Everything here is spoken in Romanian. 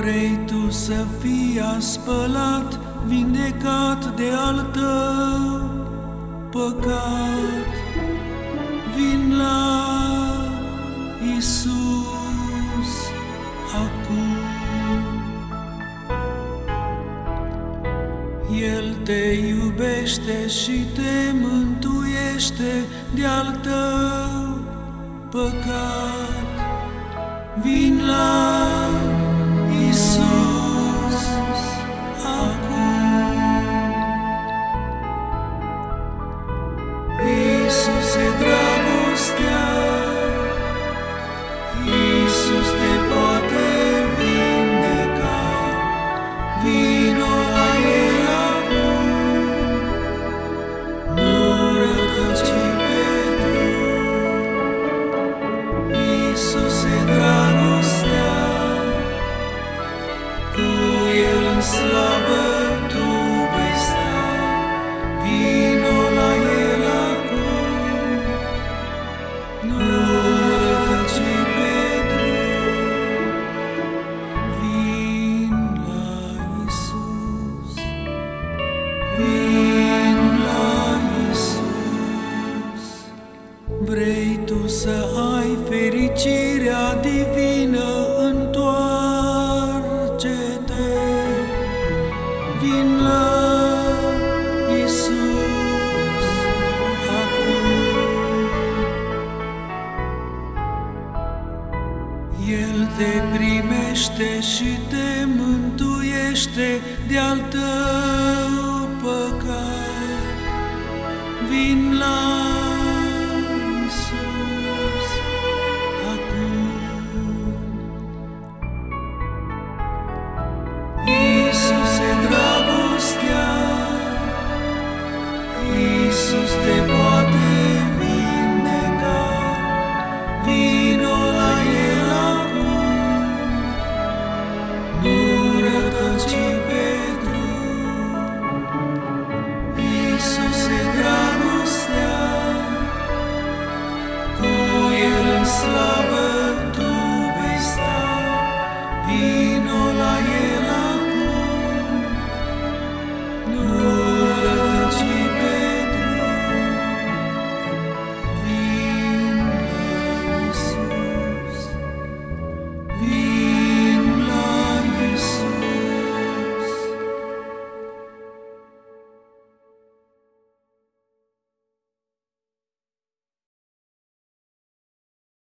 Vrei tu să fii spălat, vindecat de al tău păcat. Vin la Isus acum. El te iubește și te mântuiește de al tău păcat. Vin la Isus e dragostea, Isus te poate vindeca. Vino la El acum, nu rătăci pe drum. Isus e dragostea, cu El în slavă să ai fericirea divină, întoarce-te. Vin la Isus acum. El te primește și te mântuiește de-al tău